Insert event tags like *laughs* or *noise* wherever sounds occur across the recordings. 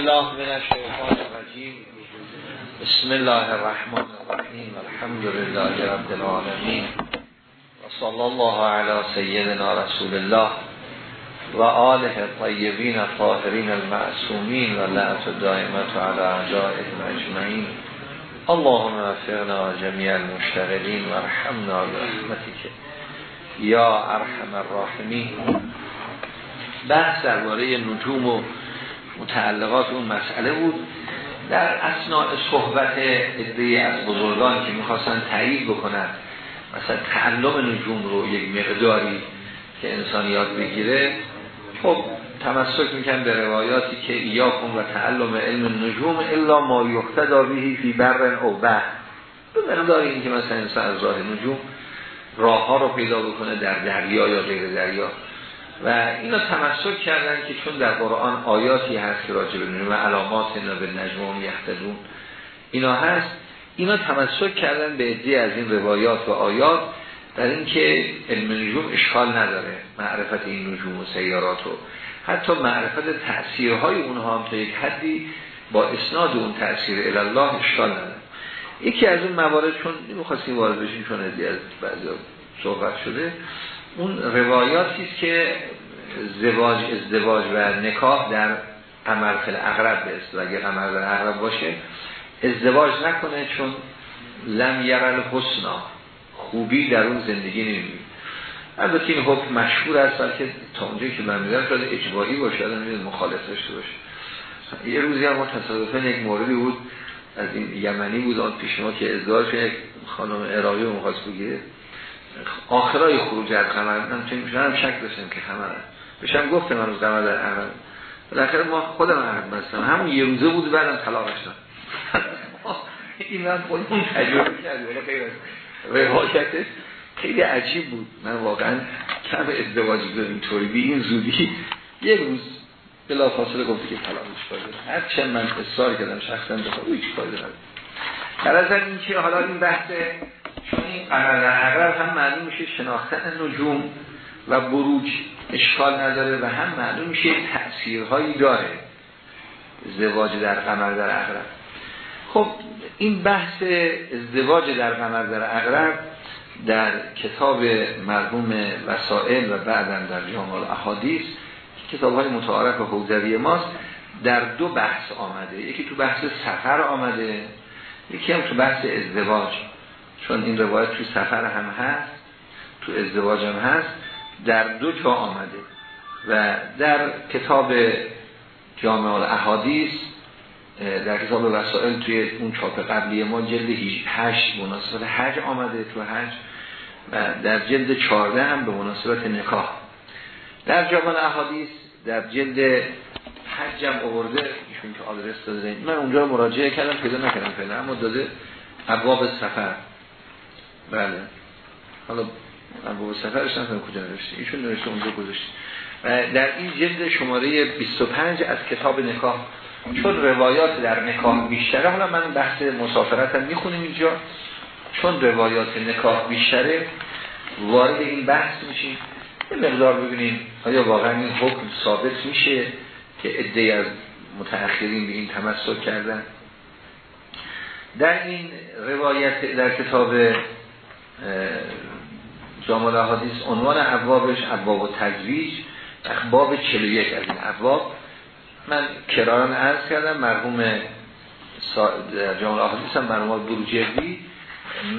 بالله من الشیطان الرجیم. بسم الله الرحمن الرحیم. الحمد لله رب العالمین. و صلی الله علی سیدنا رسول الله و آله طیبین الطاهرین المعصومین و لعنت دائمت علی اعدائهم اجمعین. اللهم وفقنا جمیع المشتغلین و رحمنا برحمتک. یا ارحم الراحمین. بحث درباره نجوم و متعلقات اون مسئله بود. در اسناع صحبت ادهی از بزرگان که می‌خواستن تایید بکنن مثلا تعلم نجوم رو یک مقداری که انسان یاد بگیره خب تمسک میکن به روایاتی که ایاکم و تعلم علم نجوم الا ما یختدا بهی فی برن او بحر به مقداری این که مثلا انسان از راه نجوم راه ها رو پیدا بکنه در دریا یا غیر دریا. و اینا تمسک کردن که چون در قرآن آیاتی هست که راجع به و علامات اینا به نجوم یختدون اینا هست اینا تمسک کردن به عده از این روایات و آیات در اینکه علم نجوم اشکال نداره معرفت این نجوم و سیارات رو حتی معرفت تأثیرهای اونها هم تا یک حدی با اسناد اون تأثیر الله اشکال نداره. یکی از اون موارد چون نمی‌خواستیم وارد بشیم چون از بعضی صحبت شده اون روایاتی است که زواج ازدواج و نکاح در قمر فل اغرب به است اگه قمر در اغرب باشه ازدواج نکنه چون لم یرل حسنا خوبی در اون زندگی نمی‌بینه. البته این حکم مشهور است که تا اونجایی که من می‌دونم شاید اجباری باشه آدم مخالف داشته باشه. یه روزی هم تصادفا یک موردی بود از این یمنی بود آن پیش ما که ازدواج یک خانم عراقی رو مخواست بگیره. آخرای خروج از قمر من چون هم شک داشتم که خمره بشم گفتم من روز قمر در عقب بالاخره ما خودم عقب بستم. همون یه روزه بود بعدم طلاقش داد. *laughs* این من خودمون تجربه کردیم ولی خیلی خیلی عجیب بود. من واقعا کم ازدواج داریم طوری. بی این زودی یه روز بلا فاصله گفتی که طلاقش داد هر چند من اصرار کردم شخصا بخواه اوی چی فایده نداره. در از این که حالا این بحث چون این قمر عقرب هم معلوم میشه شناختن نجوم و بروج اشکال نداره و هم معلوم میشه تأثیرهایی داره ازدواج در قمر در عقرب خب این بحث ازدواج در قمر در عقرب در کتاب مرحوم وسائل و بعدا در جامع احادیث کتاب های متعارف حوزوی ماست در دو بحث آمده. یکی تو بحث سفر آمده یکی هم تو بحث ازدواج. چون این روایت تو سفر هم هست تو ازدواج هم هست در دو جا آمده و در کتاب جامع الاحادیث در کتاب وسائل توی اون چاپ قبلی ما جلد 8 مناسبت حج آمده تو حج و در جلد 14 هم به مناسبت نکاح. در جامع الاحادیث در جلد حج هم آورده ایشون که آدرس داده. من اونجا مراجعه کردم پیدا نکردم پیدا اما داده ابواب سفر. بله. حالا ابواب سفرش هم کجا نوشته؟ ایشون نوشته اونجا گذاشته. در این جلد شماره 25 از کتاب نکاح چون روایات در نکاح بیشتره حالا من بحث مسافرت هم می‌خونیم اینجا. چون روایات نکاح بیشتره وارد این بحث میشیم. یه مقدار ببینیم آیا واقعا این حکم ثابت میشه که عده از متأخرین به این تمسک کردن. در این روایت در کتاب جامعه حدیث عنوان ابوابش ابواب و تجویج باب 41 از این ابواب. من کراران عرض کردم مرحوم جامعه حدیث هم مرحوم بروجردی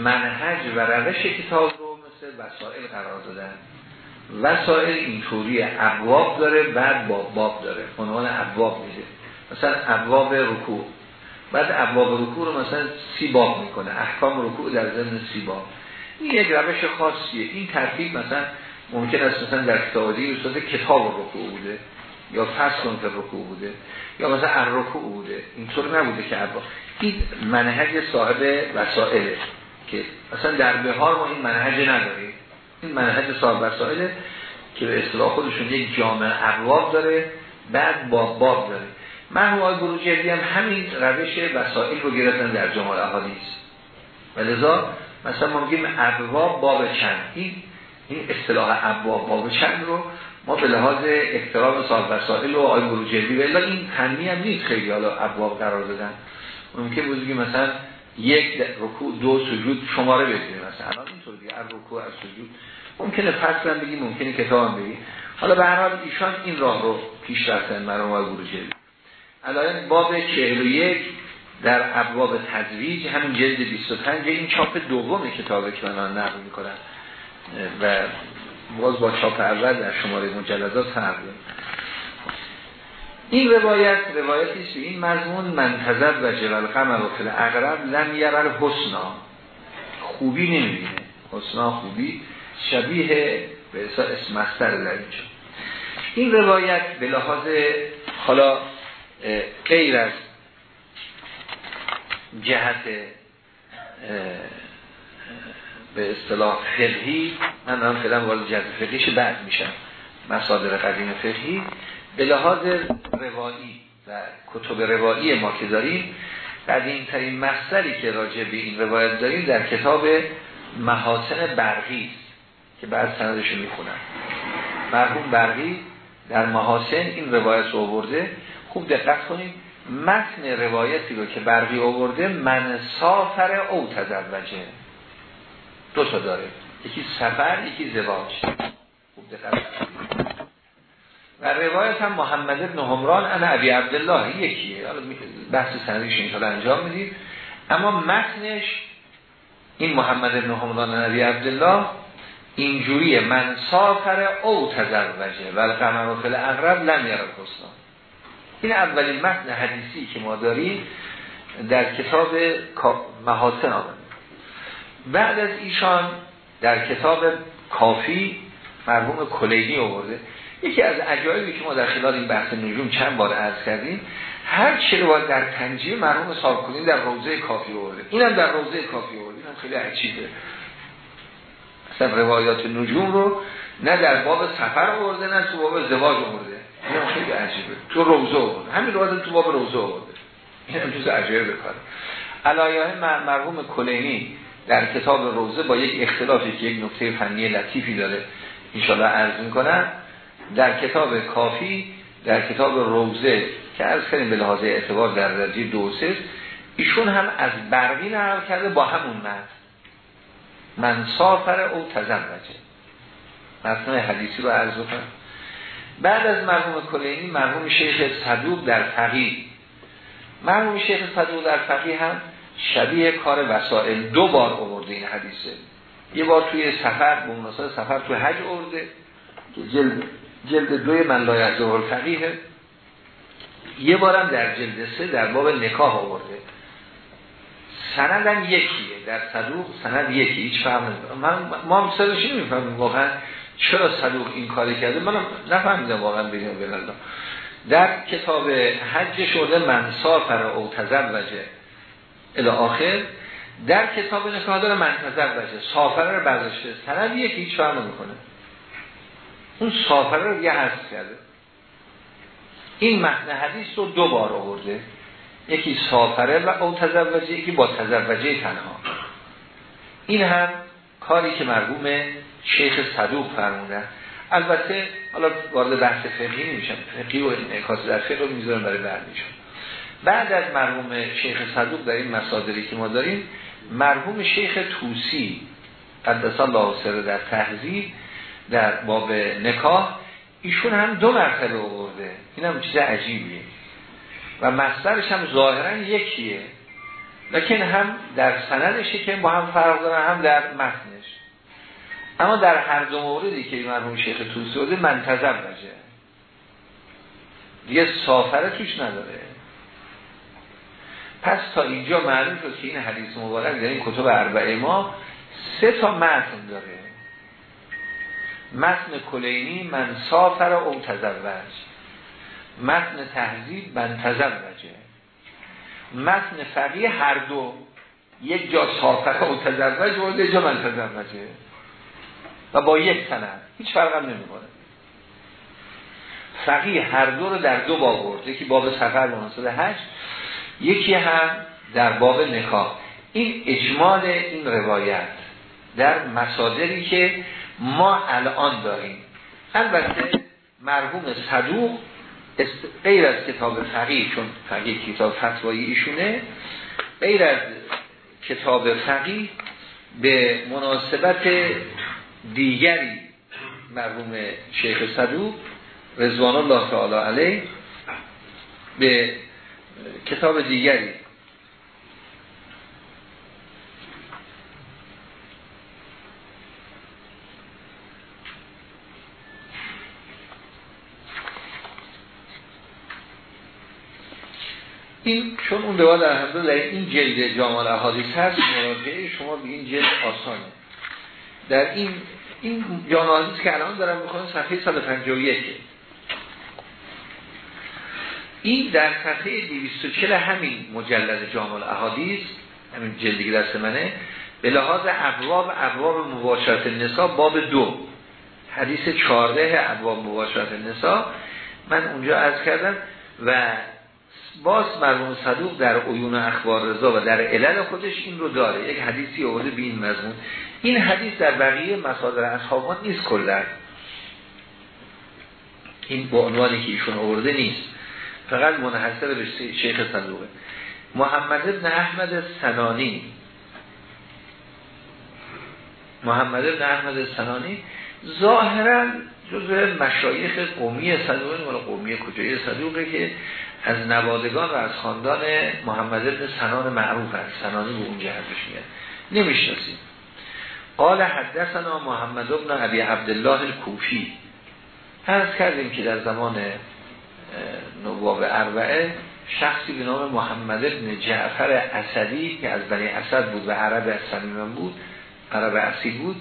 منهج و روش کتاب رو مثل وسائل قرار دادن. وسائل اینطوری ابواب داره بعد باب باب داره. عنوان ابواب میده مثلا ابواب رکوع. بعد ابواب رکوع رو مثلا سی باب می‌کنه. احکام رکوع در ضمن سی باب. این یک روش خاصیه. این ترتیب مثلا ممکن است مثلا در کتابی استاد کتاب رکوع بوده یا فصل که رکوع بوده یا مثلا الرکوع بوده. اینطور نبوده که ابواب این منهج صاحب وسائله که مثلا در بهار ما این منهج نداریم. این منهج صاحب وسائله که به اصطلاح خودشون یک جامع ابواب داره بعد باب باب داره. مرحوم آقای بروجردی هم همین روش وسائل رو گرفتن در جمال احادیث. و لذا مثلا ما میگیم ابواب باب چند این این اصطلاح ابواب باب چند رو ما به لحاظ احترام صاحب وسائل و آی بروجردی ولی این تنمی هم نیست خیلی حالا ابواب قرار دادن. ممکن بود که مثلا یک رکوع دو سجود شماره بدیم مثلا. الان اینطور دیگه از رکوع از سجود. ممکنه فصلا بگی ممکنه کتاب بگی حالا به هر حال ایشان این راه رو پیش رفتن مرحوم آقای بروجردی. الان باب 41 در ابواب تدویج همین جلد 25 این چاپ دوم کتابه که من نقل می‌کنم. و باز با چاپ اول در شماره مجلدات فرق این روایت روایتی است این مضمون منتظر و جبل قمر و فل اقرب لم یرل حسنا. خوبی نمی‌بینه. حسنا خوبی شبیه به اسم مستر در اینجا. این روایت به لحاظ حالا غیر از جهت به اصطلاح فقهی. من هم فعلا وارد جهت فقهیش بعد میشم. مصادر قدیم فقهی. به لحاظ روایی و کتب روایی ما که داریم قدیم ترین مصدری که راجع به این روایت داریم در کتاب محاسن برقی که بعد سندشو می‌خونم. مرحوم برقی در محاسن این روایت رو آورده. خوب دقت کنید. متن روایتی رو که برقی آورده من سافر او تزوجه دو تا داره. یکی سفر یکی زواج. خوب دقت و روایت هم محمد بن همران انا ابی عبدالله یکیه. حالا بحث این انجام می‌دید اما متنش این محمد بن همران انا ابی عبدالله اینجوریه. من سافر او تزوجه و القمر و فل اغرب لم یرا این اولین متن حدیثی که ما داریم در کتاب محاسن آمده بعد از ایشان در کتاب کافی مرحوم کلینی آورده. یکی از عجایبی که ما در خلال این بحث نجوم چند بار عرض کردیم هر چه رو در تنجیه مرحوم صاحب در روزه کافی آورده. اینم در روزه کافی آورده. اینم خیلی عجیبه. اصلا روایات نجوم رو نه در باب سفر آورده نه تو باب زواج آورده. این خیلی عجیبه. تو روزه آورده. همین روایت تو باب روزه آورده. این هم جز عجیبه بکنه علایه مرحوم کلینی در کتاب روزه با یک اختلافی که یک نکته فنی لطیفی داره انشاءالله عرض می‌کنم در کتاب کافی در کتاب روزه که از کردیم به لحاظ اعتبار در درجه دو ایشون هم از برقی نقل کرده با همون متن من سافر او تزوجه متن حدیثی رو عرض کنم بعد از مرحوم کلینی مرحوم شیخ صدوق در فقیه. مرحوم شیخ صدوق در فقیه هم شبیه کار وسائل دو بار آورده این حدیثه. یه بار توی سفر به مناسبت سفر توی حج آورده که جلد جلد دوی من ظهر فقیه. یه بارم در جلد سه در باب نکاح آورده. سندم یکیه. در صدوق سند یکی. هیچ فهم من ما هم سرشی نمی‌فهمیم واقعا؟ چرا صدوق این کاری کرده؟ منم نفهمیدم واقعا بگیم بلالله در کتاب حج شده من سافر او تزوجه الى آخر در کتاب نکاح داره من تزوجه سافر رو برداشته. سند یکی هیچ فهم نمی‌کنه. اون سافر رو یه حذف کرده. این متن حدیث رو دو بار آورده. یکی سافره و او تزوجه یکی با تزوجه تنها. این هم کاری که مرگوم شیخ صدوق فرمودن البته حالا وارد بحث فقهی نمیشن فقهی و انعکاس در فقه رو می‌ذارم برای بعدیشون بعد از مرحوم شیخ صدوق در این مصادری که ما داریم مرحوم شیخ توسی قدس الله سر در تحضیب در باب نکاح ایشون هم دو مرتبه آورده. این هم چیز عجیبیه. و مصدرش هم ظاهرا یکیه. لکن هم در سندشه که با هم فرق دارن هم در متنش. اما در هر دو موردی که مرحوم شیخ توسی بوده منتظر بجه دیگه سافره توش نداره. پس تا اینجا معلوم شد که این حدیث مبارک در این کتب اربعه ما سه تا متن داره. متن کلینی من سافر او تزوج. متن تهذیب من تزوجه متن فقیه هر دو. یک جا سافر او تزوج و یک جا من تزوجه و با یک سند. هیچ فرق هم نمی‌کنه. فقیه هر دو رو در دو باب برد. یکی باب سفر مناسب هشت یکی هم در باب نکاح. این اجمال این روایت در مصادری که ما الان داریم. البته مرحوم صدوق غیر از کتاب فقیه چون فقیه کتاب فتوایی ایشونه غیر از کتاب فقیه به مناسبت دیگری مرحوم شیخ صدوق رضوان الله تعالی علیه به کتاب دیگری. این چون اون روایت در در این جلد جامال احادیث هست مراجعه شما به این جلد آسانه. در این این جامال که الان دارم می‌خوام صفحه 151 این در صفحه 240 همین مجلد جامال احادیث همین جلدی دست منه به لحاظ ابواب ابواب مباشرت نسا باب دو. حدیث 14 ابواب مباشرت نسا من اونجا از کردم و باز مرمون صدوق در عیون اخبار رضا و در علل خودش این رو داره یک حدیثی آورده به این مضمون. این حدیث در بقیه مصادر اصحابان نیست کلا. این با عنوانی که ایشون آورده نیست. فقط منحصر به شیخ صدوقه محمد ابن احمد سنانی. محمد ابن احمد سنانی ظاهرا جزء مشایخ قومی صدوقه ولی قومی کجایی صدوقه که از نوادگان و از خاندان محمد ابن سنان معروف است. سنانی به اون جهتش میاد. نمی‌شناسیم. قال حدثنا محمد ابن ابی عبدالله الکوفی. عرض کردیم که در زمان نواب اربعه شخصی به نام محمد ابن جعفر اسدی که از بنی اسد بود و عرب از بود عرب اصیل بود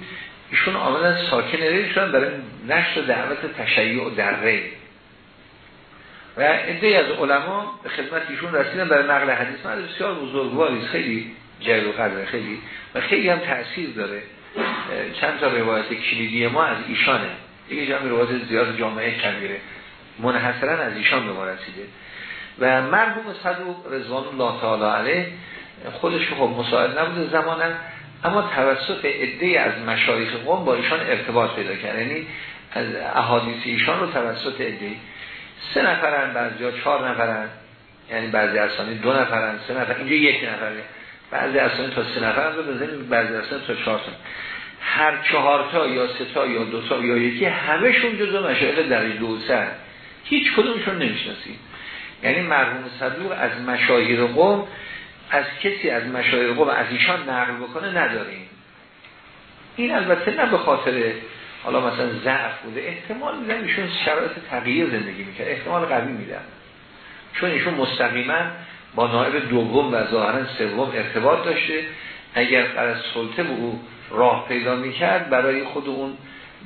ایشون آمدن ساکن ری شدن برای نشر دعوت تشیع در ری و عده از علما به خدمت ایشون رسیدن برای نقل حدیث. من بسیار بزرگواری خیلی جای و قدر خیلی. و خیلی هم تاثیر داره. چند تا روایت کلیدی ما از ایشانه. دیگه جمع روایت زیاد جامعه کبیره منحصرا از ایشان به ما رسیده. و مرحوم صدوق رضوان الله تعالی علیه خودش خب مساعد نبوده زمانا. اما توسط عده از مشایخ قوم با ایشان ارتباط پیدا کرد. یعنی از احادیث ایشان رو توسط عده. سه نفرن بعضی ها چهار نفرن. یعنی بعضی اسامی دو نفرن سه نفر. اینجا یک نفره. بعضی اسامی تا سه نفرن رو بزنیم بعضی اسامی تا چهار تا. هر چهار تا یا سه تا یا دو تا یا یکی همشون جزو مشایخ در دو سر هیچ کدومشون نمی‌شناسیم یعنی مرحوم صدوق از مشاهیر قوم از کسی از مشاهیر قوم از ایشان نقل بکنه نداریم. این البته نه به خاطر حالا مثلا ضعف بوده احتمال میدن ایشون شرایط تغییر زندگی می‌کرد احتمال قوی میدن. چون ایشون مستقیما با نائب دوم و ظاهرا سوم ارتباط داشته. اگر از سلطه به او راه پیدا می‌کرد برای خود اون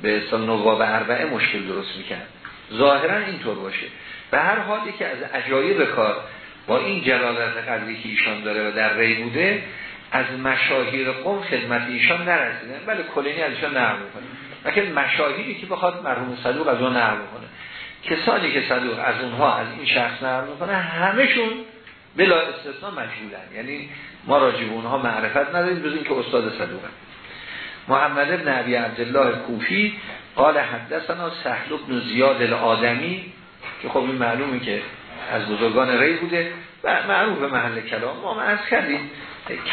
به اصطلاح نواب اربعه مشکل درست می‌کرد. ظاهرا اینطور باشه. به هر حالی که از عجایب کار با این جلالت قدری که ایشان داره و در ری بوده از مشاهیر قوم خدمت ایشان نرسیدن. بله کلینی از ایشان نقل می‌کنه. لیکن مشاهیری که بخواد مرحوم صدوق از اون نقل کنه کسانی که صدوق از اونها از این شخص نقل می‌کنه همشون بلا استثناء مجهولن. یعنی ما راجب اونها معرفت نداریم جز که استاد صدوقن. محمد ابن عبی عبدالله کوفی قال حدثنا سهل ابن زیاد الادمی که خب این معلومه که از بزرگان ری بوده و معروف به محل کلام. ما از کردیم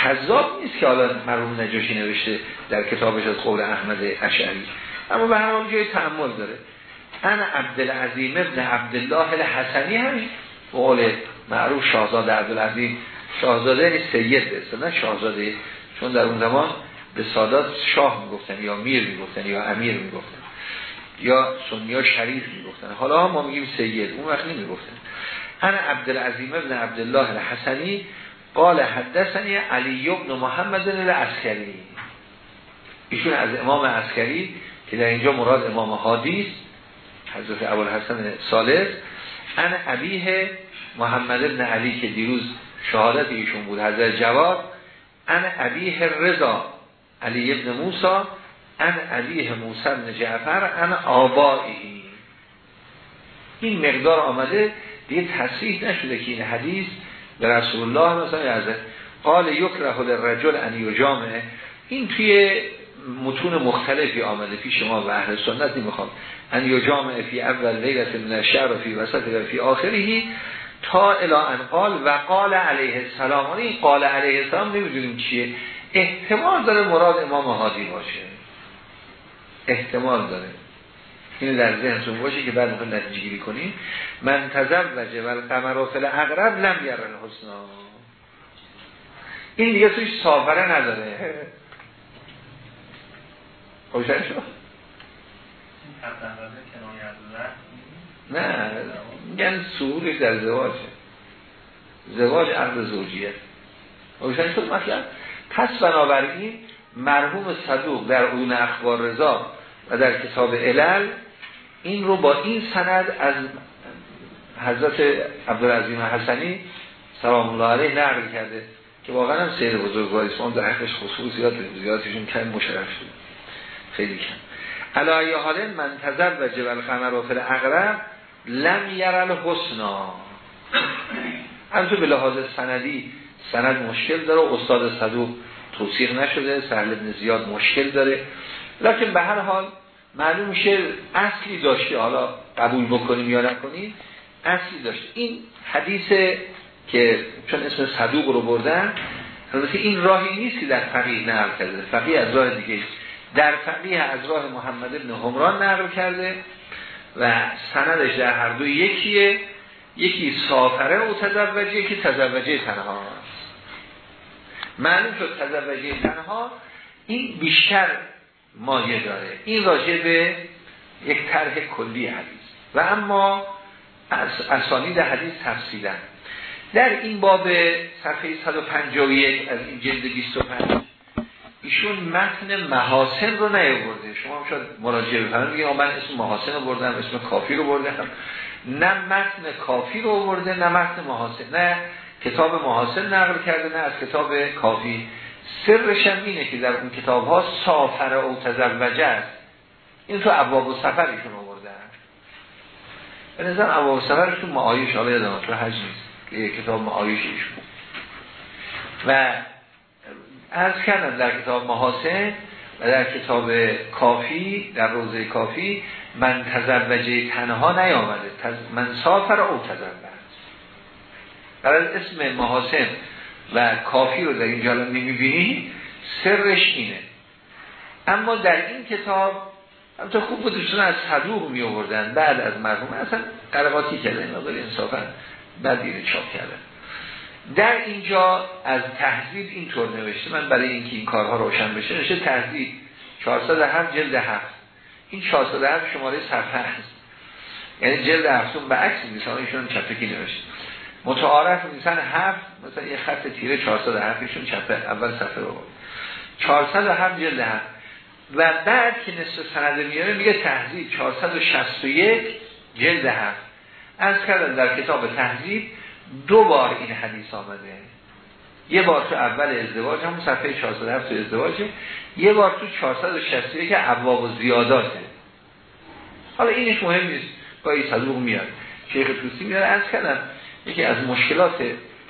کذاب نیست که حالا مرحوم نجاشی نوشته در کتابش از قول احمد اشعری. اما به هر حال جای تعمل داره. انا عبدالعظیم ابن عبدالله الحسنی همین قول معروف شاهزاده عبدالعظیم شاهزاده یعنی سید به نه شاهزاده چون در اون زمان به سادات شاه می‌گفتن یا میر می‌گفتن یا امیر می‌گفتن. یا سنیا شریف می‌گفتن. حالا ما میگیم سید اون وقت نمی‌گفتن. انا عبدالعظیم ابن عبدالله الحسنی قال حدثنی علی ابن محمد العسکری. ایشون از امام عسکری که در اینجا مراد امام حادیث حضرت ابوالحسن صالح. ان ابیه محمد ابن علی که دیروز شهادت ایشون بود حضرت جواب ان ابیه رضا علی ابن موسا ان علیه موسی جعفر ان آبایی این مقدار آمده دیگه تصریح نشده که این حدیث به رسول الله مثلا از قال یکره رجل ان یجامه این توی متون مختلفی آمده پیش ما و اهل سنت نمی‌خوام ان یو جامع فی اول لیلت من و فی وسط و فی آخری تا الا ان قال و قال علیه السلام. این قال علیه السلام نمی‌دونیم چیه. احتمال داره مراد امام هادی باشه. احتمال داره. این در ذهنتون باشه که بعد می‌خوایم نتیجه گیری کنیم. من تزوج و القمر و فل اقرب لم یرن حسنا این دیگه توش سافره نداره. *laughs* روشن شد. نه میگن سهولش در زواجه. زواج عقد زوجیه. روشن شد مثلا. پس بنابراین مرحوم صدوق در اون اخبار رضا و در کتاب علل این رو با این سند از حضرت عبدالعظیم حسنی سلام الله علیه نقل کرده که واقعا هم سید بزرگوار اسلام در حقش خصوصیات زیادشون کم مشرف شده خیلی کم. علایه حال من تذر و جبل قمر و فل اقرب لم یرل حسنا همچون به لحاظ سندی سند مشکل داره. استاد صدوق توصیق نشده سهل ابن زیاد مشکل داره. لکن به هر حال معلوم میشه اصلی داشته. حالا قبول بکنیم یا نکنیم اصلی داشته. این حدیث که چون اسم صدوق رو بردن البته این راهی نیست که در فقیه نقل کرده. فقیه از راه دیگه در فقیه از راه محمد ابن همران نقل کرده و سندش در هر دو یکیه. یکی سافره و تزوجه یکی تزوجه تنها است. معلوم شد تزوجه تنها این بیشتر مایه داره. این راجع به یک طرح کلی حدیث. و اما از اسانید حدیث تفصیلا. در این باب صفحه 151 از این جلد 25 ایشون متن محاسن رو نیاورده. شما هم شاید مراجعه بفرمایید میگه من اسم محاسن رو بردم اسم کافی رو بردم. نه متن کافی رو برده نه متن محاسن. نه کتاب محاسن نقل کرده نه از کتاب کافی. سرش هم اینه که در اون کتاب ها سافر او تزوجه است. این تو عباب و آورده به نظر عباب و سفرشون معایش حالا یادم تو حج نیست. یه کتاب معایشش بود. و از کردم در کتاب محاسن و در کتاب کافی در روزه کافی من تزوجه تنها نیامده. من سافر او تزوج. برای اسم محاسن و کافی رو در اینجا نمی‌بینی سرش اینه. اما در این کتاب تو خوب بود از صدوق می آوردن بعد از مرحوم اصلا قرقاتی کردن مقدار انصافا بعد دیره چاپ کردن. در اینجا از تهذیب اینطور نوشته من برای اینکه این کارها روشن بشه نشه تهذیب 407 جلد هفت. این 407 شماره صفحه هست یعنی جلد هفتون به عکس نیستان ایشون چپکی نوشته؟ متعارف نیستن هفت مثلا یه خط تیره 407 ایشون چپه اول صفحه رو 407 جلد هفت. و بعد که نصف سنده میاره میگه تهذیب. 461 جلد هفت. از کردن در کتاب تهذیب دو بار این حدیث آمده. یه بار تو اول ازدواج همون صفحه 407 تو ازدواجه یه بار تو 461 که ابواب و زیاداته حالا اینش مهم نیست. با این صدوق میاد. شیخ توسی میاد. از کردم یکی از مشکلات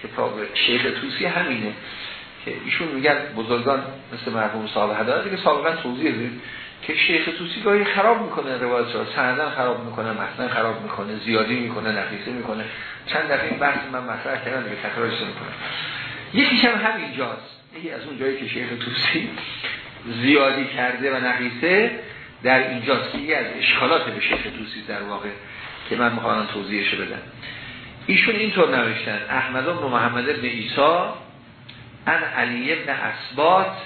کتاب شیخ توسی همینه که ایشون میگن بزرگان مثل مرحوم صاحب هدایت که سابقا توضیح دید که شیخ توسی گاهی خراب می‌کنه روایت را سندن خراب می‌کنه مثلا خراب می‌کنه زیادی می‌کنه نفیسه می‌کنه. چند دفعه بحث من مطرح کردم دیگه تکرارش می‌کنه یکیش هم همینجاست. یکی از اون جایی که شیخ توسی زیادی کرده و نقیسه در اینجاست. که از اشکالات به شیخ توسی در واقع که من می‌خوام توضیحش بدم. ایشون اینطور نوشتن. احمد بن محمد بن ایسا ان علی ابن اسبات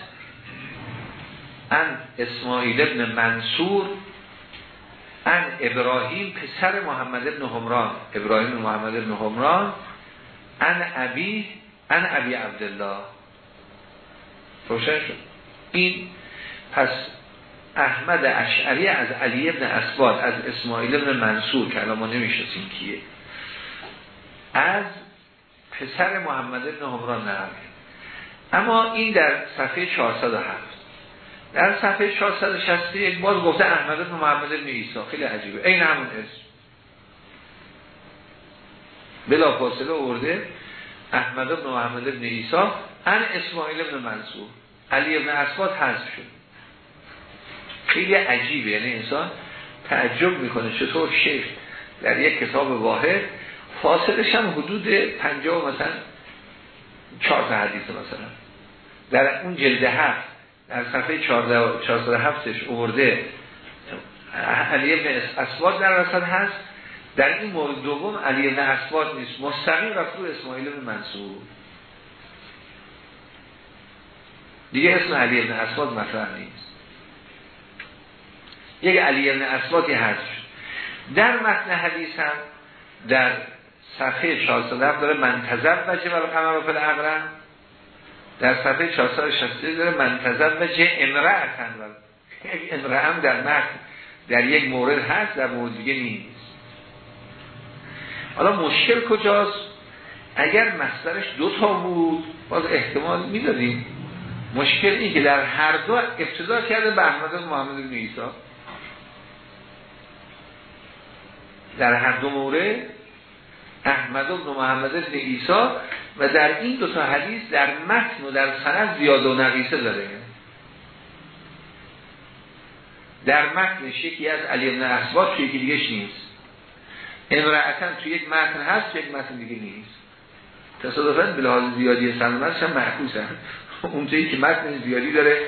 ان اسماعیل ابن منصور ان ابراهیم پسر محمد ابن همران ابراهیم محمد ابن همران ان ابی ان ابی عبدالله. روشن شد. این پس احمد اشعری از علی ابن اسباد از اسماعیل ابن منصور که الان ما نمی‌شناسیم کیه. از پسر محمد ابن همران نقل اما این در صفحه 407 در صفحه 461 باز گفته احمد ابن محمد ابن عیسی. خیلی عجیبه. این همون اسم. بلا فاصله ارده احمد ابن محمد ابن عیسی. ان اسماعیل ابن منصور. علی ابن اسباد حذف شد. خیلی عجیبه. یعنی انسان تعجب می‌کنه چطور شیخ در یک کتاب واحد فاصلش هم حدود پنجاه مثلا چهار تا حدیث مثلا. در اون جلد هفت در صفحه 407ش اوورده. علی ابن اسواد در رسد هست. در این مورد دوم علی ابن اسواد نیست. مستقیم رفت رو اسماعیل ابن منصور. دیگه اسم علی ابن اسواد مطرح نیست. یک علی ابن اسوادی هست در متن حدیث هم در صفحه 407 داره منتظر وجه و قمر فل اقرم در صفحه 463 داره منتظر وجه و یک امرأه هم در متن در یک مورد هست در مورد دیگه نیست. حالا مشکل کجاست؟ اگر مصدرش دو تا بود باز احتمال می‌دادیم. مشکل این که در هر دو ابتدا کرده به احمد محمد بن در هر دو مورد احمد بن محمد بن عیسی و در این دو تا حدیث در متن و در سند زیاد و نقیصه داره. در متنش یکی از علی ابن اسباد توی یکی دیگهش نیست. امرأتا توی یک متن هست توی یک متن دیگه نیست. تصادفاً به لحاظ زیادی سندش هم محکوس هم اونجایی که متن زیادی داره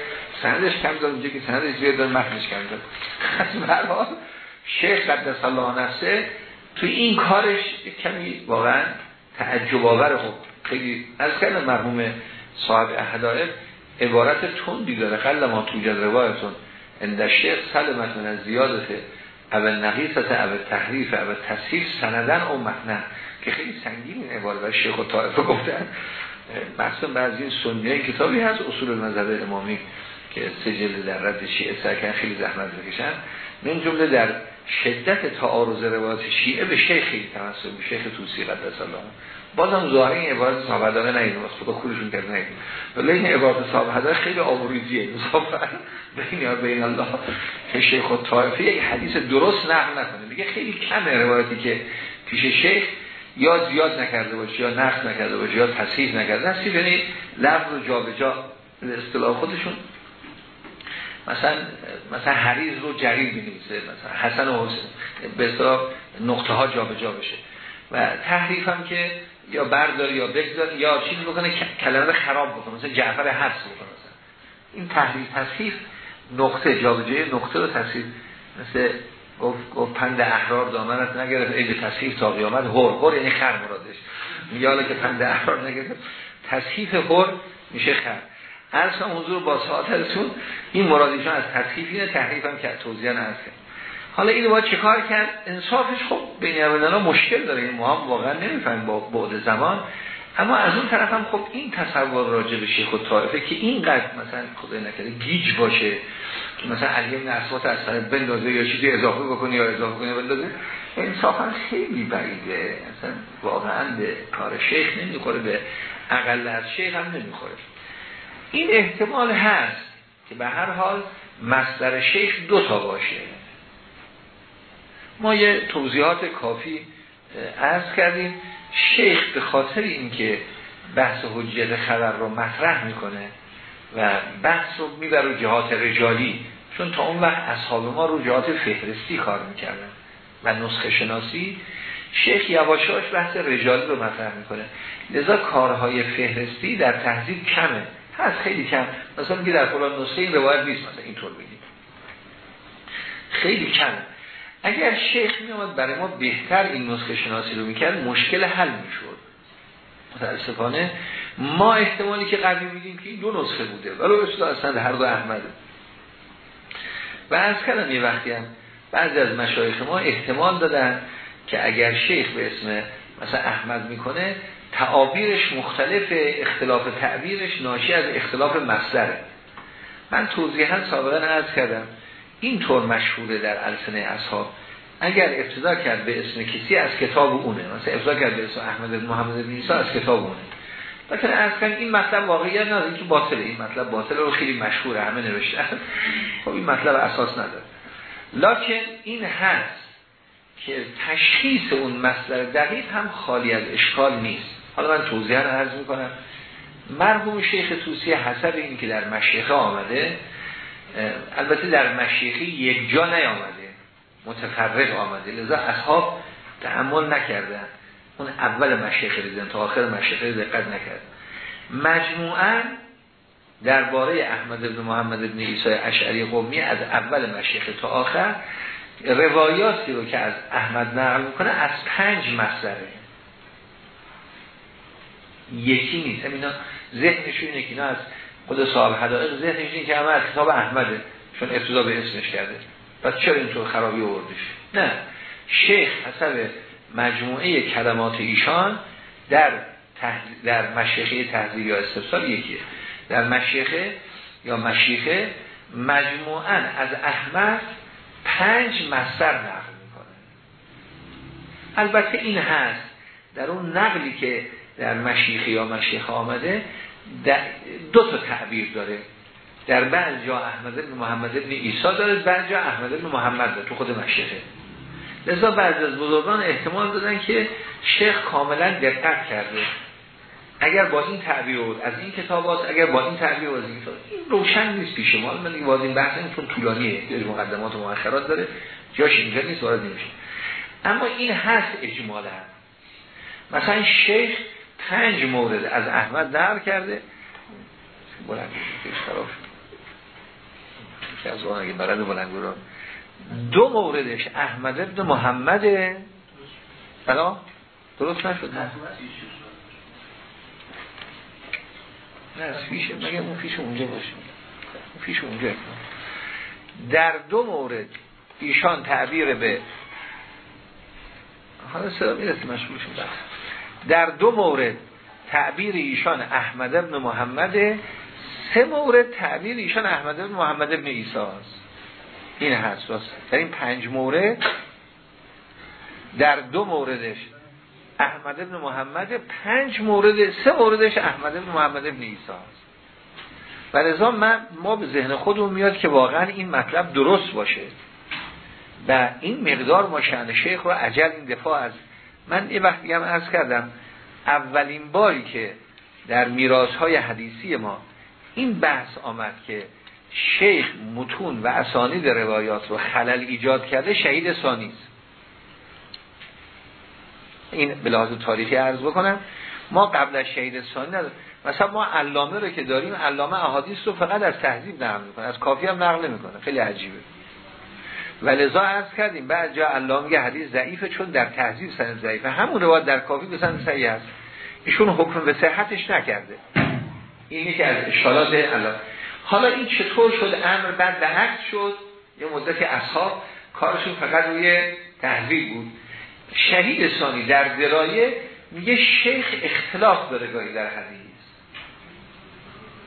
سندش کم داره اونجایی که سندش زیاد داره متنش کم داره. *laughs* از شیخ قدس الله نفسه توی این کارش کمی واقعا تعجب آور خب خیلی از کردن مرحوم صاحب احدائب عبارت تندی داره. قل ما توجد روایتون اند شیخ سلمت من از زیادته اول نقیصت اول تحریف اول تصحیف سندن او متنن که خیلی سنگین این عبارت و شیخ و طائفه گفتن مثلا بعضی سنیه کتابی هست اصول المذهب امامی که سجل در رد شیعه سرکن خیلی زحمت بکشن. من جمله در شدت تعارض روایات شیعه به شیخ خیلی تمثل به شیخ توسی قدس الله. بازم ظاهر این عبارت صاحب داره نیدیم از خدا خودشون کرده نیدیم ولی این عبارت صاحب داره خیلی آوریزیه مصافر بین بین الله که شیخ و طائفه یک حدیث درست نقل نکنه. میگه خیلی کم روایتی که پیش شیخ یا زیاد نکرده باشه یا نقل نکرده باشه یا تصحیح نکرده. هستی یعنی لفظ رو جا به اصطلاح خودشون مثلا مثلا حریز رو جریر بنویسه مثلا حسن و حسین. به اصطلاح نقطه ها جا به جا بشه. و تحریف هم که یا بردار یا بگذار یا چیزی بکنه کلمه رو خراب بکنه مثلا جعفر حفظ بکنه مثلا. این تحریف تصحیف نقطه جابجایی نقطه رو تصحیف. مثل گفت, گفت پند احرار دامنت نگرفت عید تصحیف تا قیامت هر. هر یعنی خر مرادش. میگه که پند احرار نگرفت. تصحیف هر میشه خر. از حضور با ساعتتون این مرادیشون از تصحیف اینه تحریف هم که توضیح هست حالا این باید چه کار کرد؟ انصافش خب بین ها مشکل داره این ما هم واقعا نمی‌فهمیم با بعد زمان. اما از اون طرف هم خب این تصور راجع به شیخ و طائفه که اینقدر مثلا خدا نکرده گیج باشه که مثلا علی ابن اسوات از سر بندازه یا چیزی اضافه بکنه یا اضافه کنه بندازه انصافا خیلی بعیده. اصلا واقعا به کار شیخ نمی‌خوره به اقل از شیخ هم نمی‌خوره. این احتمال هست که به هر حال مصدر شیخ دو تا باشه. ما یه توضیحات کافی عرض کردیم. شیخ به خاطر اینکه بحث حجیت خبر رو مطرح می‌کنه و بحث رو میبر رو جهات رجالی چون تا اون وقت اصحاب ما رو جهات فهرستی کار می‌کردن و نسخه شناسی شیخ یواشاش بحث رجالی رو مطرح می‌کنه. لذا کارهای فهرستی در تحضیب کمه. هست خیلی کم. مثلا میگه در فلان نسخه این روایت نیست مثلا اینطور بگید خیلی کم. اگر شیخ می آمد برای ما بهتر این نسخه شناسی رو می‌کرد مشکل حل می‌شد. متاسفانه ما احتمالی که قبلی میدیم که این دو نسخه بوده. ولی اصلا اصلا هر دو احمده و از کلم یه وقتی هم بعضی از مشایخ ما احتمال دادن که اگر شیخ به اسم مثلا احمد می‌کنه تعابیرش مختلف اختلاف تعبیرش ناشی از اختلاف مصدره. من توضیحا سابقا عرض کردم این طور مشهوره در السنه اصحاب اگر ابتدا کرد به اسم کسی از کتاب اونه مثلا ابتدا کرد به اسم احمد محمد بن از کتاب اونه. مثلا از کن این مطلب واقعیت نداره که باطله. این مطلب باطله رو خیلی مشهوره همه نوشته *laughs* خب این مطلب اساس نداره. لکن این هست که تشخیص اون مصدر دقیق هم خالی از اشکال نیست. حالا من توضیح رو عرض می‌کنم. مرحوم شیخ توسی حسب این که در مشیخه آمده البته در مشیخی یک جا نیامده متفرق آمده. لذا اصحاب تعمل نکردن. اون اول مشیخ دیدن تا آخر مشیخ دقت نکرد. مجموعا درباره احمد بن محمد بن عیسی اشعری قومی از اول مشیخ تا آخر روایاتی رو که از احمد نقل می‌کنه از پنج مصدره یکی نیست. اینا ذهنشون اینه که اینا از خود صاحب حدائق ذهنش این که همه از کتاب احمده چون ابتدا به اسمش کرده. پس چرا اینطور خرابی آوردش؟ نه. شیخ حسب مجموعه کلمات ایشان در در مشیخه تحضیر یا استفسار یکیه. در مشیخه یا مشیخه مجموعا از احمد پنج مصدر نقل می‌کنه. البته این هست در اون نقلی که در مشیخه یا مشیخه آمده دو تا تعبیر داره. در بعض جا احمد بن محمد بن عیسی داره بعض جا احمد بن محمد داره تو خود مشیخه. لذا بعض از بزرگان احتمال دادن که شیخ کاملا دقت کرده. اگر با این تعبیر از این کتابات اگر با این تعبیر از این این روشن نیست پیش ما. من این واضح بحث این طولانیه. یه مقدمات و مؤخرات داره. جاش اینجا نیست وارد نمیشه. اما این هست اجمالا. مثلا شیخ پنج مورد از احمد نقل کرده. بلند شد از اون اگه برد بلنگوران دو موردش احمد ابن محمد. بلا؟ درست نشد؟ نه. فیشه مگه اون فیش اونجا باشه؟ اون فیش اونجا. در دو مورد ایشان تعبیر به حالا صدا می‌رسی مشغول شد در دو مورد تعبیر ایشان احمد ابن محمد سه مورد تعبیر ایشان احمد ابن محمد ابن عیسی است. این هست در این پنج مورد در دو موردش احمد ابن محمد پنج مورد سه موردش احمد ابن محمد ابن عیسی است. و لذا من ما به ذهن خودمون میاد که واقعا این مطلب درست باشه. و این مقدار ما شأن شیخ رو عجل این دفاع از من یه وقتی هم عرض کردم اولین باری که در میراث های حدیثی ما این بحث آمد که شیخ متون و اسانید روایات رو خلل ایجاد کرده شهید ثانی این به لحاظ تاریخی عرض بکنم ما قبل از شهید ثانی نداریم. مثلا ما علامه رو که داریم علامه احادیث رو فقط از تهذیب نقل می‌کنه از کافی هم نقل نمی‌کنه. خیلی عجیبه. و لذا عرض کردیم بعد جا علامه حدیث ضعیفه چون در تهذیب سند ضعیفه. همون روایت در کافی به سند صحیح است ایشون حکم به صحتش نکرده. این یکی از اشکالات علامه حالا این چطور شد؟ امر بعد به شد. یه مدت اصحاب کارشون فقط روی تحویل بود. شهید ثانی در درایه میگه شیخ اختلاف داره گاهی در حدیث.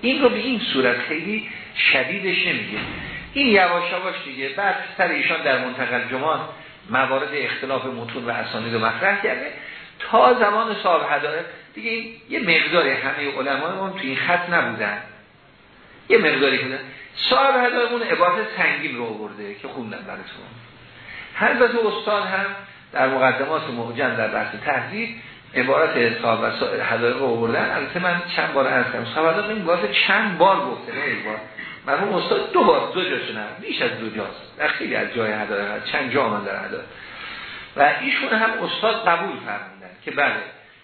این رو به این صورت خیلی شدیدش نمیگه. این یواش یواش دیگه بعد سر ایشان در منتقل جمعان موارد اختلاف متون و اسانید رو مطرح کرده. تا زمان صاحب هدایه دیگه یه مقداری همه علمای ما تو این خط نبودن. یه مقداری بودن. صاحب هدایه اون عبارت سنگین رو آورده که خوندن براتون. حضرت استاد هم در مقدمات محجم در بحث تحضیر عبارت صاحب هدایه رو آوردن. البته من چند بار کردم. صاحب این عبارت چند بار گفته نه یک بار. مرحوم استاد دو بار دو جاش نه بیش از دو جاست. در خیلی از جای هدایه چند جا من در هدایه و ایشون هم استاد قبول فرمودن که بله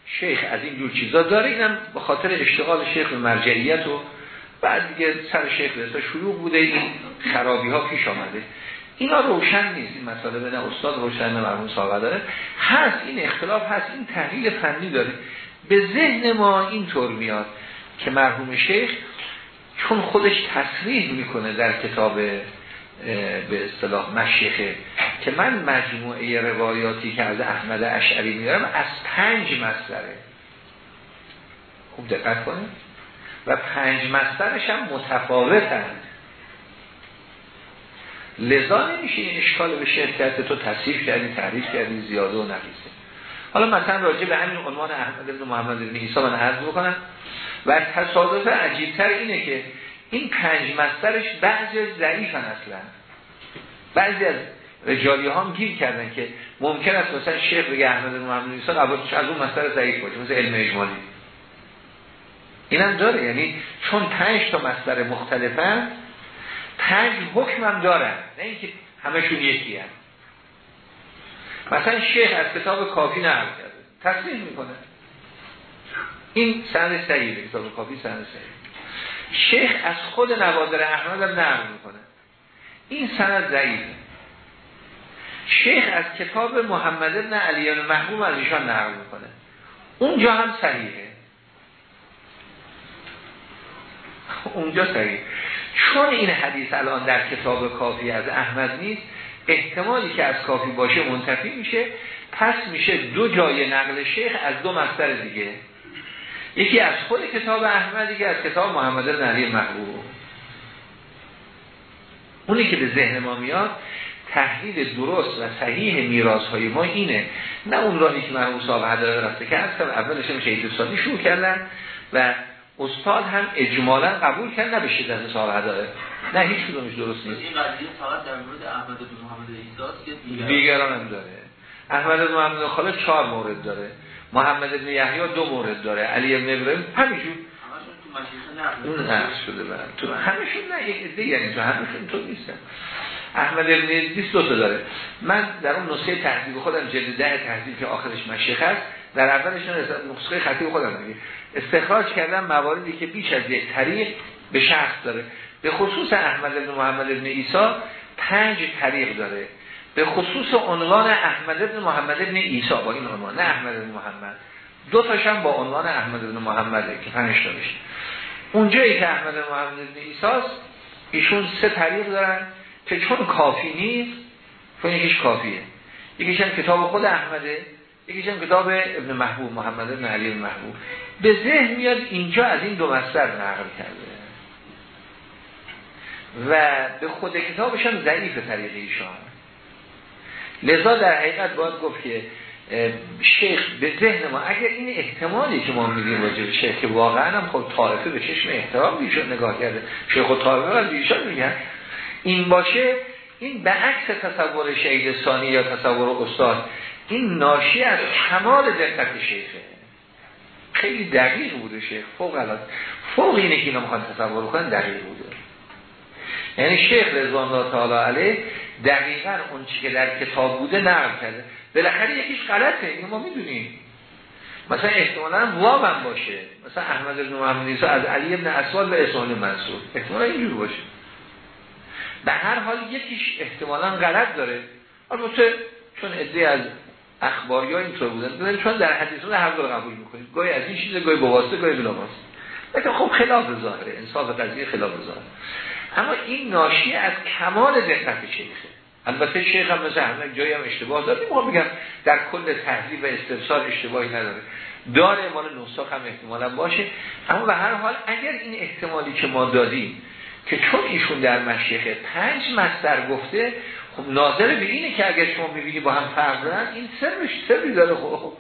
شیخ از این جور چیزا داره. اینم به خاطر اشتغال شیخ به مرجعیت و بعد دیگه سر شیخ تا شروع بوده. این خرابی ها پیش آمده. اینا روشن نیست. این مسئله به استاد روشن مرحوم صاحب داره. هست این اختلاف هست این تحلیل فنی داره. به ذهن ما اینطور میاد که مرحوم شیخ چون خودش تصریح می‌کنه در کتاب به اصطلاح مشیخه که من مجموعه روایاتی که از احمد اشعری میارم از پنج مصدره. خوب دقت کنید. و پنج مصدرش هم متفاوتند لذا نمیشه این اشکال به شرکت تو تصریف کردی تعریف کردی زیاده و نقیسه حالا مثلا راجع به همین عنوان احمد بن محمد بن عیسی من عرض بکنم. و تصادف عجیبتر اینه که این پنج مسترش بعضی ضعیفن اصلا. بعضی از رجالی ها هم گیر کردن که ممکن است مثلا شیخ بگه احمد محمد عیسی از اون مستر ضعیف باشه مثل علم اجمالی. اینم داره یعنی چون پنج تا مستر مختلفن پنج حکم هم دارن نه اینکه همشون یکی هم. مثلا شیخ از کتاب کافی نقل کرده تصریح می‌کنه. این سند صحیحه کتاب کافی سند صحیح. شیخ از خود نوادر احمد هم نقل می‌کنه. این سند ضعیفه شیخ از کتاب محمد ابن علیان محبوب از ایشان نقل می‌کنه. اونجا هم صحیحه. اونجا صحیح. چون این حدیث الان در کتاب کافی از احمد نیست احتمالی که از کافی باشه منتفی میشه. پس میشه دو جای نقل شیخ از دو مصدر دیگه. یکی از خود کتاب احمد یکی از کتاب محمد بن علی محبوب. اونی که به ذهن ما میاد تحلیل درست و صحیح میراث های ما اینه. نه اون راهی که مرحوم صاحب هدایت رفته که اصلا اولش هم شهید سالی شروع کردن و استاد هم اجمالا قبول کرد نه به شدت صاحب هدایت نه هیچ کدومش درست نیست. این قضیه فقط در مورد احمد بن محمد عیسی دیگران؟ هم داره. احمد بن محمد خالد چهار مورد داره. محمد بن یحیی دو مورد داره. علی بن ابراهیم همینجور. اون نقص شده برن تو همشون نه یک عده یعنی تو همشون تو نیستن احمد ابن ادریس دو تا داره. من در اون نسخه تهذیب خودم جلد ده تهذیب که آخرش مشیخ هست در اولش نسخه خطیب خودم میگه استخراج کردم مواردی که بیش از یک طریق به شخص داره. به خصوص احمد بن محمد بن عیسی پنج طریق داره. به خصوص عنوان احمد بن محمد بن عیسی با این عنوان نه احمد بن محمد. دو تاشم با عنوان احمد بن محمده که پنج تا بشه. اونجایی که احمد بن محمد بن عیسی ایشون سه طریق دارن که چون کافی نیست چون یکیش کافیه. یکیش هم کتاب خود احمده یکیش هم کتاب ابن محبوب محمد بن علی محبوب. به ذهن میاد اینجا از این دو مصدر نقل کرده. و به خود کتابش هم ضعیف طریق ایشان. لذا در حقیقت باید گفت که شیخ به ذهن ما اگر این احتمالی که ما میدیم راجع به شیخ که واقعا هم خب طائفه به چشم احترام ایشان نگاه کرده شیخ طائفه از ایشان میگن. این باشه این به عکس تصور شهید ثانی یا تصور استاد این ناشی از کمال دقت شیخه. خیلی دقیق بوده شیخ فوق العاده. فوق اینه که اینو می‌خوان تصور کنن دقیق بوده. یعنی شیخ رضوان الله تعالی علیه دقیقا اون چی که در کتاب بوده نقل کرده. بالاخره یکیش غلطه اینو ما می‌دونیم. مثلا احتمالا وابم باشه. مثلا احمد بن محمد از علی ابن اسواد به اسمان منصور. احتمالا اینجور باشه. به هر حال یکیش احتمالا غلط داره. البته چون عده از اخباری ها اینطور بودن چون در حدیثون هر دو قبول می‌کنید. گاهی از این چیز گاهی بواسطه گاهی بلا واسطه. لیکن خب خلاف ظاهره. انصاف قضیه خلاف ظاهره. اما این ناشی از کمال دقت شیخه البته شیخ هم مثل همه جایی هم اشتباه داره. ما میگم در کل تحلیل و استفسار اشتباهی نداره. داره مال نسخ هم احتمالا باشه. اما به هر حال اگر این احتمالی که ما دادیم که چون ایشون در مشیخه پنج مستر گفته خب ناظر به اینه که اگر شما می‌بینی با هم فرق دارن این سرش سری داره خب.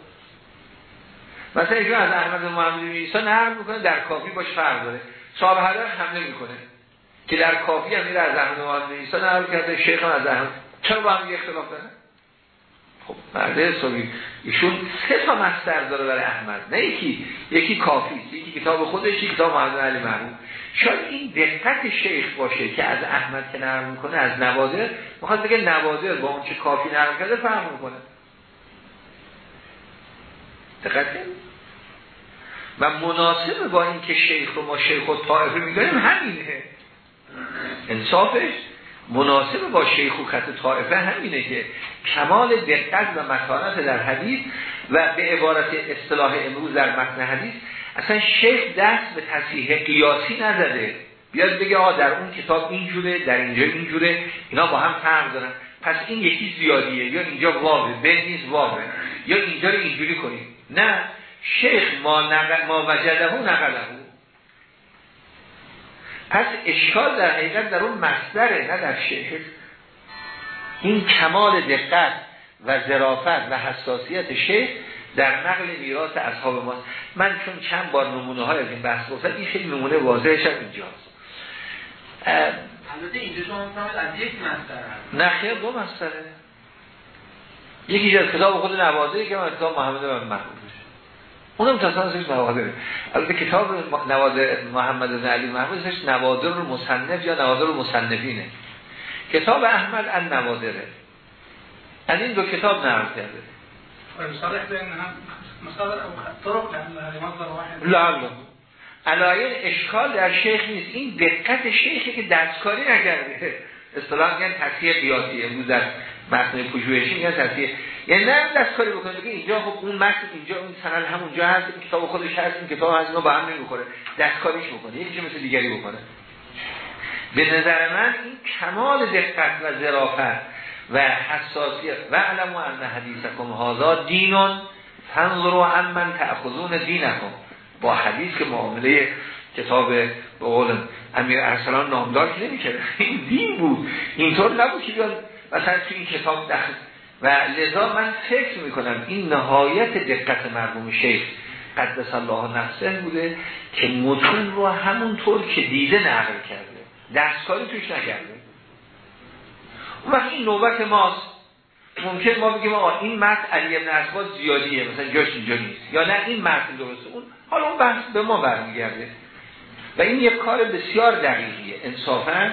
مثلا ایشون از احمد محمد عیسی نقل می‌کنه در کافی باش فرق داره. صاحب حدر حمله می‌کنه. که در کافی هم میره از احمد محمد عیسی نقل کرده شیخ هم از احمد چرا با هم اختلاف داره خب مرده حسابی. ایشون سه تا مستر داره برای احمد. نه یکی یکی کافی یکی کتاب خودش یکی کتاب محمد علی محمود. شاید این دقت شیخ باشه که از احمد که نرم می‌کنه از نوادر می‌خواد بگه نوادر با اون چه کافی نرم کرده فهم می‌کنه. دقت و مناسب با این که شیخ رو ما شیخ و طائفه میگنیم همینه. انصافش مناسب با شیخ و خط طائفه همینه که کمال دقت و متانت در حدیث و به عبارت اصطلاح امروز در متن حدیث اصلا شیخ دست به تصحیح قیاسی نزده. بیاد بگه آه در اون کتاب اینجوره در اینجا اینجوره اینا با هم فرق دارن. پس این یکی زیادیه. یا اینجا واقع به نیست واقع یا اینجا اینجوری کنیم. نه. شیخ ما, نقل ما وجده نقله پس اشکال در حقیقت در اون مصدره نه در شیخ این کمال دقت و ظرافت و حساسیت شیخ در نقل میراث اصحاب ما من چون چند بار نمونه های از این بحث گفتم این خیلی نمونه واضحش هم اینجاست. البته اینجا شما از یک مصدر نه خیر دو مصدره. یکی از کتاب خود نوازه که من کتاب محمد بن محبوب اونم تصانسش نوادره البته کتاب نوادر محمد بن علی محمودش نوادر مصنف یا نوادر مصنفینه. کتاب احمد ان نوادره از این دو کتاب نقل کرده. لا علایل اشکال در شیخ نیست. این دقت شیخی که دستکاری نکرده. اصطلاح میگن تصحیح قیاسی امروز در متن پژوهشی میگن تصحیح یعنی نه دستکاری بکنه که اینجا خب اون متن اینجا اون سند همونجا هست این کتاب خودش هست این کتاب هست اینو با هم نمی‌خوره. دستکاریش بکنه یکی مثل دیگری بکنه. به نظر من این کمال دقت و ظرافت و حساسیت و علم و ان حدیثکم هذا دینون تنظروا عمن تأخذون دینکم. با حدیث که معامله کتاب به قول امیر ارسلان نامدار که نمی این دین بود. اینطور نبود که بیان مثلا تو این کتاب دخل و لذا من فکر می‌کنم این نهایت دقت مرموم شیخ قدس الله نفسه بوده که متون رو همونطور که دیده نقل کرده. دستکاری توش نکرده. وقت این نوبت ماست. ممکن ما بگیم آقا این متن علی ابن اسباد زیادیه مثلا جاش اینجا نیست. یا نه این متن درسته. اون حالا اون بحث به ما برمیگرده. و این یک کار بسیار دقیقیه. انصافا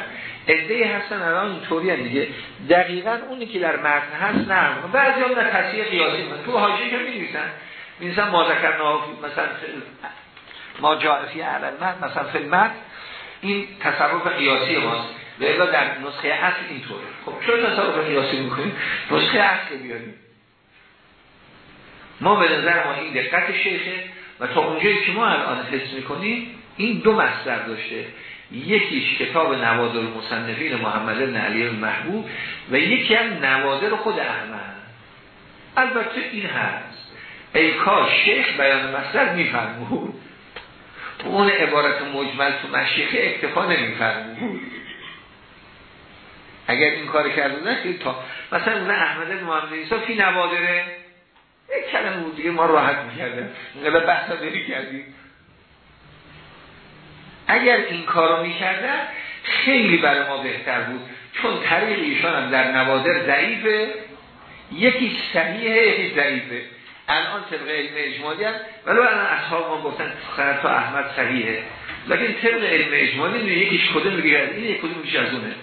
ادهی هستن الان اینطوری دیگه. دقیقا اونی که در متن هست نه. بعضی هم در تصیح قیاسی من تو حاجی که می‌نویسن می‌نویسن ما ذکر مثلا ما جارفی علل مثلا فیلمت این تصرف قیاسی ماست. و در نسخه اصل اینطوره. خب چون تصرف قیاسی می‌کنیم؟ نسخه اصل بیاریم. ما به نظر ما این دقت شیخه و تا اونجایی که ما الان حس می‌کنیم این دو مصدر داشته. یکیش کتاب نوادر مصنفین محمد بن علی محبوب و یکی هم نوادر خود احمد. البته این هست. ای کاش شیخ بیان مصدر میفرمود. اون عبارت مجمل تو مشیخه اکتفا نمیفرمود. اگر این کار کرده نه تا مثلا اون احمد بن محمد ایسا فی نوادره. یک کلمه بود دیگه ما راحت می‌کرده اینقدر بحثا داری کردیم. اگر این کارو می‌کردن خیلی برای ما بهتر بود. چون طریق ایشان هم در نوادر ضعیفه. یکی صحیحه یکی ضعیفه. الان طبق علم اجمالی هم ولو الان اصحاب ما گفتن خرد تا احمد صحیحه. لیکن طبق علم اجمالی یکیش کده میگه این یک کده میشه از اونه.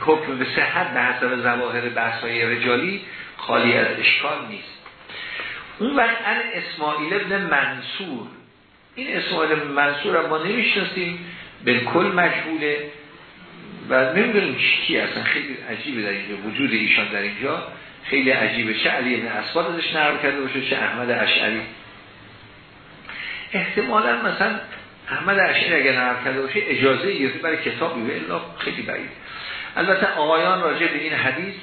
حکم به صحت به حسب زواهر بحثای رجالی خالی از اشکال نیست. اون وقت ان اسماعیل ابن منصور این اسماعیل منصور ما نمی‌شناسیم به کل مجهوله. و نمی‌دونیم کی اصلا خیلی عجیبه در اینجا وجود ایشان در اینجا. خیلی عجیبه چه علی ابن اسباد ازش نقل کرده باشه چه احمد اشعری. احتمالا مثلا احمد اشعری اگر نقل کرده باشه اجازه گرفته برای کتابی و الا خیلی بعید. البته آقایان راجع به این حدیث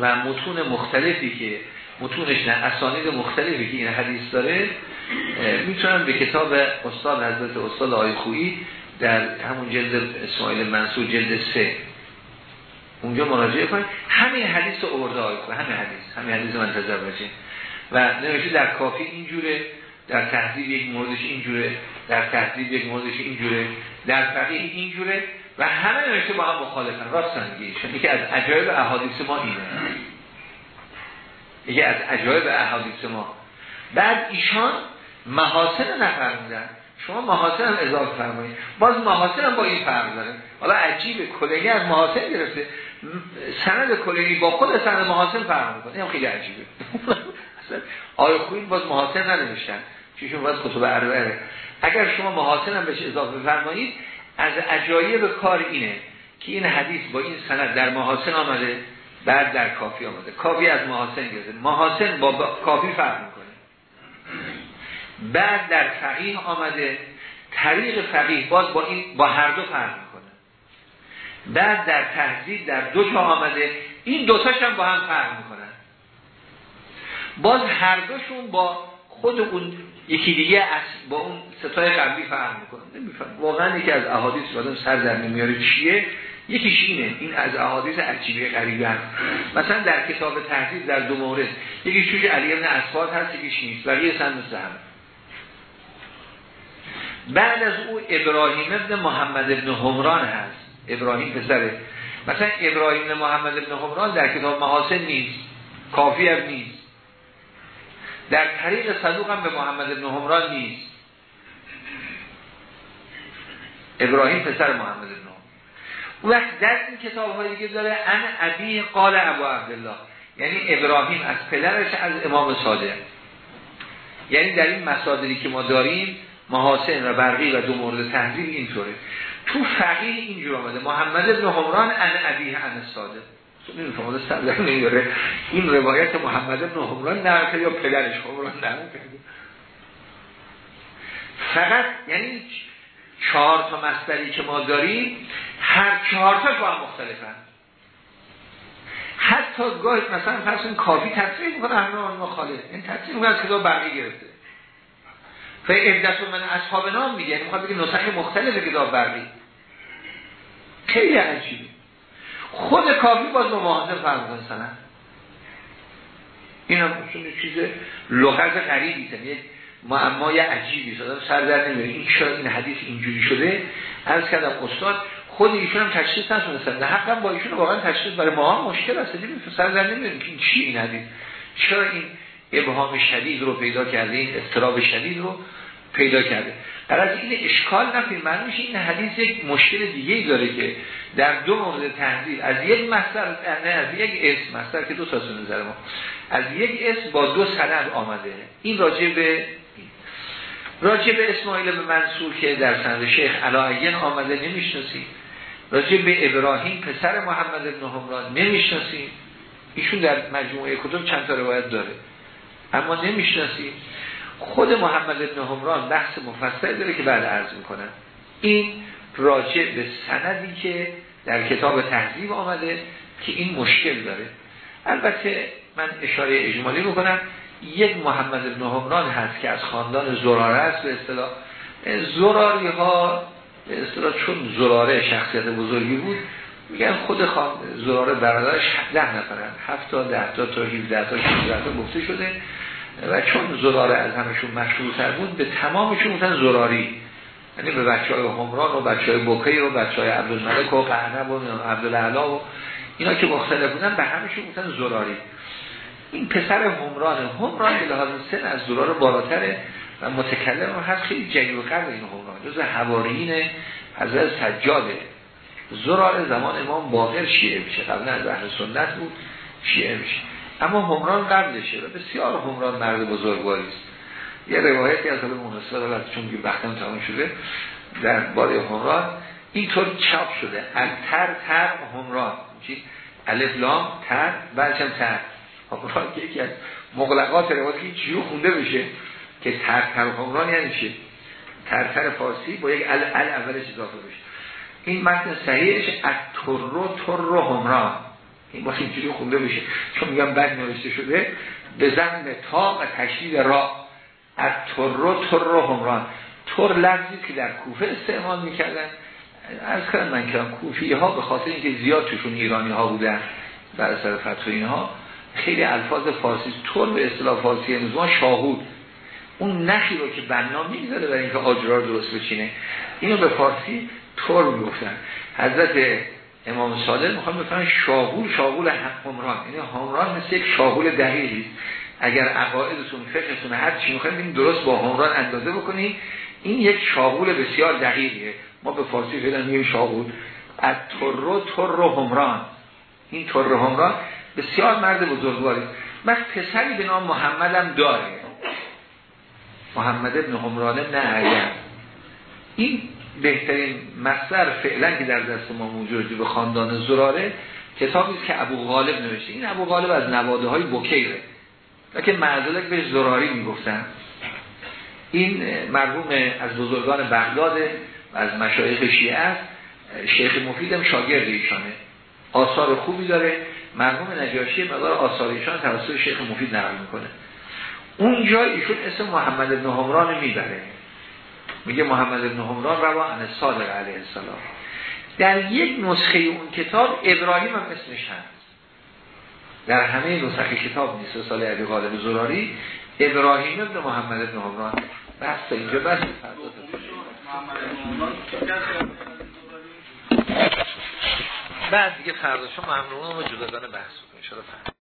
و متون مختلفی که متونش نه اسانید مختلفی که این حدیث داره می‌تونن به کتاب استاد حضرت استاد آی خویی در همون جلد اسماعیل منصور جلد سه. اونجا مراجعه کنید. همین حدیث رو ارده آی خویی. همین حدیث. همین حدیث منتظر باشید و نمیشه در کافی اینجوره در تحضیب یک موردش اینجوره در تحضیب یک موردش اینجوره در فقیه اینجوره و همه نوشته با هم مخالفن. راست میگه یکی از عجایب احادیث ما اینه. یکی از عجایب احادیث ما. بعد ایشان محاسن نفرمودن شما محاسن هم اضافه فرمایید. باز محاسن هم با این فرق داره. حالا عجیب کلینی از محاسن گرفته. سند کلینی با خود سند محاسن فرق می‌کنه. این خیلی عجیبه. *laughs* آیا خوین باز محاسن ننوشتن. چیشون باز کتب اربعه اگر شما محاسن هم بهش اضافه فرمایید از عجایب کار اینه که این حدیث با این سند در محاسن آمده بعد در کافی آمده. کافی از محاسن گرفته. محاسن با, کافی فرق بعد در فقیه آمده طریق فقیه باز با این با هر دو فرق می‌کنه. بعد در تهذیب در دو تا آمده این دوتاش هم با هم فرق می‌کنن. باز هر دوشون با خود اون یکی دیگه با اون ستای قبلی فرق می‌کنه. نمیفهم. واقعا یکی از احادیث آدم سر در نمیاره چیه؟ یکیش اینه این از احادیث عجیبه غریبه هست مثلا در کتاب تهذیب در دو مورد یکی چوش علی ابن اسفاد هست یکیش نیست. بقیه سن مثل بعد از او ابراهیم ابن محمد ابن همران هست. ابراهیم پسره. مثلا ابراهیم محمد ابن همران در کتاب محاسن نیست. کافی هم نیست. در طریق صدوق هم به محمد بن همران نیست. ابراهیم پسر محمد بن اون وقت در این کتاب های دیگه داره. ان ابی قال ابو عبدالله. یعنی ابراهیم از پدرش از امام صادق. یعنی در این مسادری که ما داریم محاسن و برقی و دو مورد تحضیل اینطوره. تو فقیه اینجور آمده. محمد بن حمران ان ابیه ان صادق. نمیاره این روایت محمد بن حمران نرکه یا پدرش حمران نرکه فقط یعنی چهار تا مصدری که ما داریم هر چهار تا با هم مختلفن. حتی گاهی مثلا فرض کافی تصریح می‌کنه همه آن مخالف این تصریح می‌کنه از کتاب برقی گرفته. عدت من اصحاب نام میگه. یعنی می‌خواد بگه نسخه مختلف کتاب برقی خیلی عجیبه خود کافی باز با محاضر فرمودن سنن این هم چیز لغت غریبی یک معمای عجیبی شده سر در نمیره. این چرا این حدیث اینجوری شده؟ از کردم استاد خود ایشون هم تشخیص نتونستن نه حقا با ایشون واقعا تشخیص برای ما هم مشکل هست دیدیم سر در نمیره که این چی این حدیث؟ چرا این ابهام شدید رو پیدا کرده این استراب شدید رو پیدا کرده. در از این اشکال نفید معنیش این حدیث یک مشکل دیگه ای داره که در دو مورد تحضیل از یک مصدر نه از یک اسم مصدر که دو تا نظر ما از یک اسم با دو سند آمده. این راجع به راجع به اسماعیل به منصور که در سند شیخ علایین آمده نمی‌شناسیم. راجع به ابراهیم پسر محمد بن حمران نمی‌شناسیم. ایشون در مجموعه کتب چند تا روایت داره. اما نمی‌شناسیم. خود محمد بن حمران بحث مفصل داره که بعد عرض می‌کنم. این راجع به سندی که در کتاب تهذیب آمده که این مشکل داره. البته من اشاره اجمالی می‌کنم یک محمد بن حمران هست که از خاندان زراره است به اصطلاح. زراری ها به اصطلاح چون زراره شخصیت بزرگی بود میگن خود خان زراره برادرش ده نفرن. هفت تا ده تا تا 17 تا 16 تا گفته شده. و چون زراره از همشون مشهورتر بود به تمامشون بودن زراری. یعنی به بچه های همران و بچه های بوکی و بچه های عبدالملک و قهنب و عبدالعلا و اینا که مختلف بودن به همشون بودن زراری. این پسر همران همران به لحاظ سن از زرار بالاتره و متکلم هست. خیلی جنگ و قرد این همران جز حوارین حضرت سجاده. زرار زمان امام باقر شیعه میشه. قبل از اهل سنت بود شیعه میشه. اما همران قبلشه و بسیار همران مرد بزرگواری است. یه روایتی از حالا مناسبت از چون که وقتم تمام شده در بار همران اینطور چاپ شده. از تر تر همران چی؟ الف لام تر بعدش تر. همران که یکی از مغلقات روایت که چیو خونده بشه که تر تر همران یعنی چی؟ تر تر فارسی با یک ال ال اولش اضافه بشه. این متن صحیحش از تر تر همران این باید اینجوری خونده بشه. چون میگم بد نوشته شده به زن تا تشدید را. از تر تر همران تر لفظی که در کوفه استعمال می‌کردن. از کردم من کردم کوفی ها به خاطر اینکه زیاد توشون ایرانی ها بودن بر اثر فتح اینها خیلی الفاظ فارسی طور به اصطلاح فارسی نظام شاهود. اون نخی رو که بنا می‌گذاره برای اینکه آجرار درست بچینه. اینو به فارسی طور می‌گفتن. حضرت امام صادق می‌خوام بفهمن شاغول شاغول همران یعنی همران مثل یک شاغول دقیقی. اگر عقایدتون فقهتون هر چی می‌خوایم درست با همران اندازه بکنید. این یک شاغول بسیار دقیقیه. ما به فارسی فعلا میگیم شاغول. از تر تر همران این تر همران بسیار مرد بزرگواری. من پسری به نام محمد هم داره. محمد ابن همران نه این بهترین مصدر فعلا که در دست ما موجود به خاندان زراره کتابی که ابو غالب نوشته. این ابو غالب از نواده های بکیره که معذلک به زراری می‌گفتن. این مرحوم از بزرگان بغداد و از مشایخ شیعه است. شیخ مفیدم شاگرد ایشانه. آثار خوبی داره. مرحوم نجاشی مقدار آثار ایشان توسط شیخ مفید نقل می‌کنه. اونجا ایشون اسم محمد بن همران می‌بره. میگه محمد بن همران روا عن صادق علیه السلام. در یک نسخه اون کتاب ابراهیم هم اسمش هست. در همه نسخه کتاب نیست. سال عبی غالب زراری ابراهیم ابن محمد بن همران بس اینجا بس. بعد دیگه فردا شما ممنون. رو جداگانه بحث کنیم